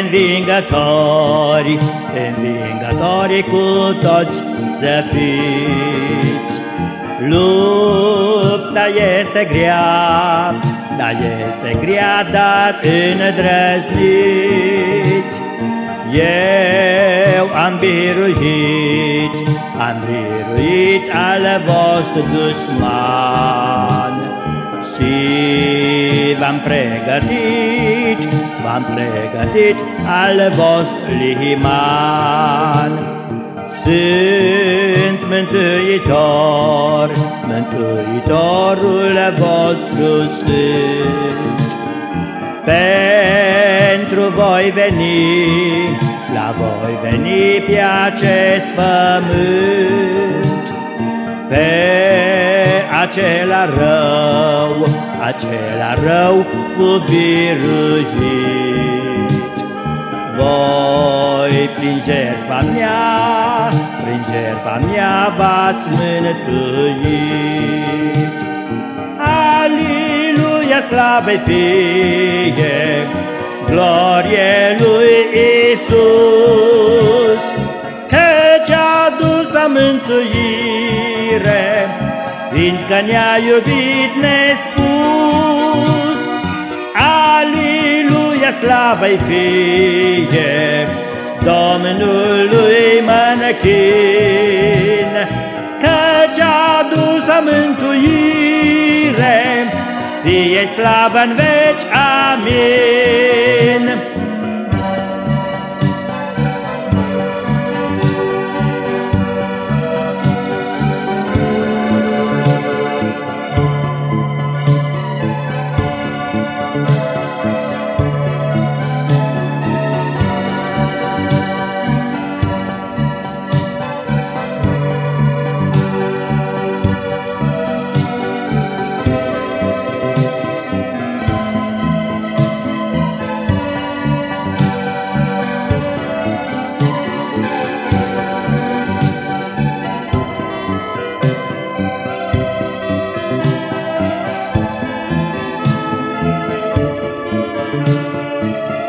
învingători, învingători cu toți să fiți. Lupta este grea, dar este grea, dar îndrăzniți. Eu am biruit, am biruit al vostru dușman și v-am pregătit, v-am pregătit al vostru liman. Sunt mântuitor, mântuitorul vostru sunt. Pentru voi veni, la voi veni pe acest pământ, pe acela rău, acela rău cu biruit. Voi prin jertfa mea, prin jertfa mea v-ați mântuit. Aliluia, slavă fie, glorie lui Isus, căci a dus a mântuire, fiindcă ne-a iubit nespus. Aliluia, slavă-i fie, Domnului mânăchin, căci a dus a mântuire, fie slavă în veci, amin. Música